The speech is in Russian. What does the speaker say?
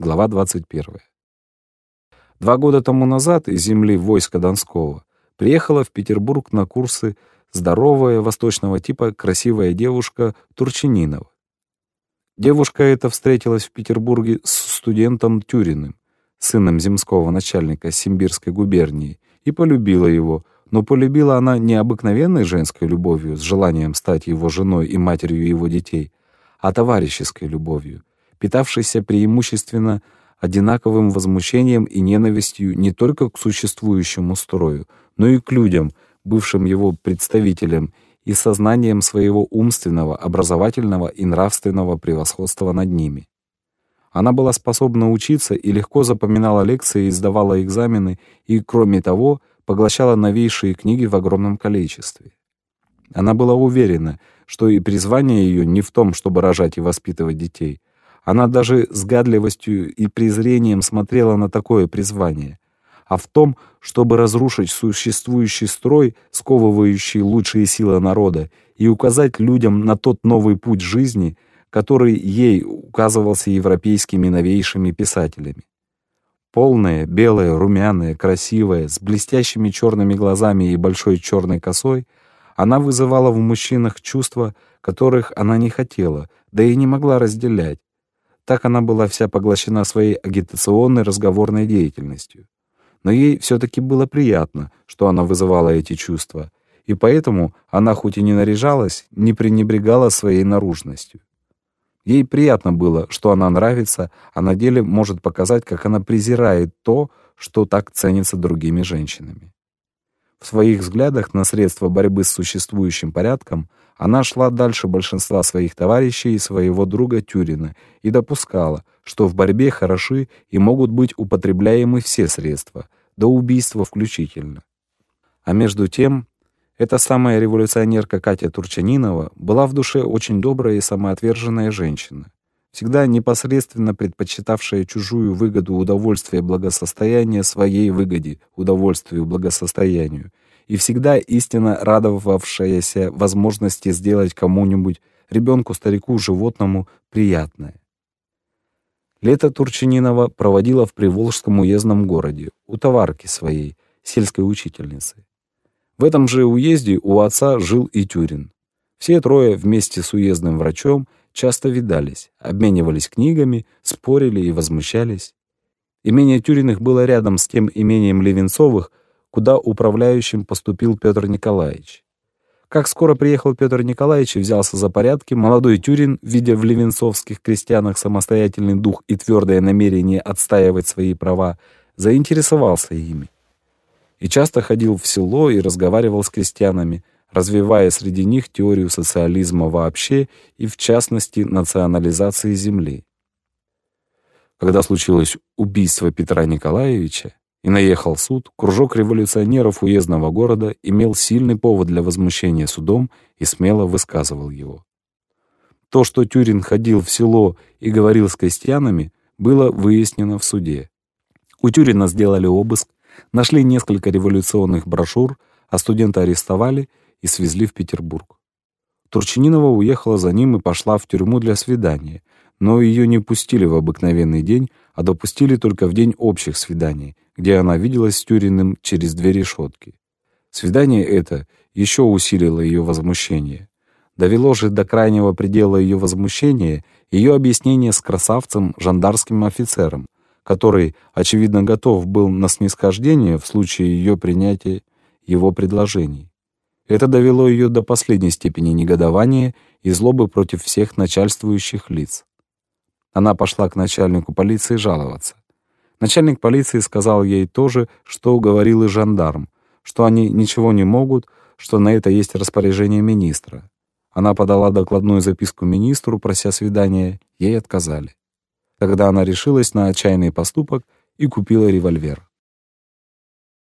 Глава 21. Два года тому назад из земли войска Донского приехала в Петербург на курсы здоровая, восточного типа, красивая девушка Турчининова. Девушка эта встретилась в Петербурге с студентом Тюриным, сыном земского начальника Симбирской губернии, и полюбила его, но полюбила она не обыкновенной женской любовью с желанием стать его женой и матерью его детей, а товарищеской любовью, питавшейся преимущественно одинаковым возмущением и ненавистью не только к существующему строю, но и к людям, бывшим его представителям, и сознанием своего умственного, образовательного и нравственного превосходства над ними. Она была способна учиться и легко запоминала лекции сдавала экзамены, и, кроме того, поглощала новейшие книги в огромном количестве. Она была уверена, что и призвание ее не в том, чтобы рожать и воспитывать детей. Она даже с гадливостью и презрением смотрела на такое призвание, а в том, чтобы разрушить существующий строй, сковывающий лучшие силы народа, и указать людям на тот новый путь жизни, который ей указывался европейскими новейшими писателями. Полная, белая, румяная, красивая, с блестящими черными глазами и большой черной косой, она вызывала в мужчинах чувства, которых она не хотела, да и не могла разделять. Так она была вся поглощена своей агитационной разговорной деятельностью. Но ей все-таки было приятно, что она вызывала эти чувства, и поэтому она хоть и не наряжалась, не пренебрегала своей наружностью. Ей приятно было, что она нравится, а на деле может показать, как она презирает то, что так ценится другими женщинами. В своих взглядах на средства борьбы с существующим порядком она шла дальше большинства своих товарищей и своего друга Тюрина и допускала, что в борьбе хороши и могут быть употребляемы все средства, до убийства включительно. А между тем, эта самая революционерка Катя Турчанинова была в душе очень добрая и самоотверженная женщина, всегда непосредственно предпочитавшая чужую выгоду удовольствия благосостояния своей выгоде удовольствию благосостоянию, и всегда истинно радовавшаяся возможности сделать кому-нибудь, ребенку, старику, животному, приятное. Лето Турчининова проводила в Приволжском уездном городе, у товарки своей, сельской учительницы. В этом же уезде у отца жил и Тюрин. Все трое вместе с уездным врачом часто видались, обменивались книгами, спорили и возмущались. Имение Тюриных было рядом с тем имением Левенцовых, куда управляющим поступил Петр Николаевич. Как скоро приехал Петр Николаевич и взялся за порядки, молодой Тюрин, видя в левенцовских крестьянах самостоятельный дух и твердое намерение отстаивать свои права, заинтересовался ими и часто ходил в село и разговаривал с крестьянами, развивая среди них теорию социализма вообще и, в частности, национализации земли. Когда случилось убийство Петра Николаевича и наехал суд, кружок революционеров уездного города имел сильный повод для возмущения судом и смело высказывал его. То, что Тюрин ходил в село и говорил с крестьянами, было выяснено в суде. У Тюрина сделали обыск, Нашли несколько революционных брошюр, а студента арестовали и свезли в Петербург. Турчининова уехала за ним и пошла в тюрьму для свидания, но ее не пустили в обыкновенный день, а допустили только в день общих свиданий, где она виделась с Тюриным через две решетки. Свидание это еще усилило ее возмущение. Довело же до крайнего предела ее возмущения ее объяснение с красавцем, жандарским офицером, который, очевидно, готов был на снисхождение в случае ее принятия его предложений. Это довело ее до последней степени негодования и злобы против всех начальствующих лиц. Она пошла к начальнику полиции жаловаться. Начальник полиции сказал ей то же, что говорил и жандарм, что они ничего не могут, что на это есть распоряжение министра. Она подала докладную записку министру, прося свидания, ей отказали. Тогда она решилась на отчаянный поступок и купила револьвер.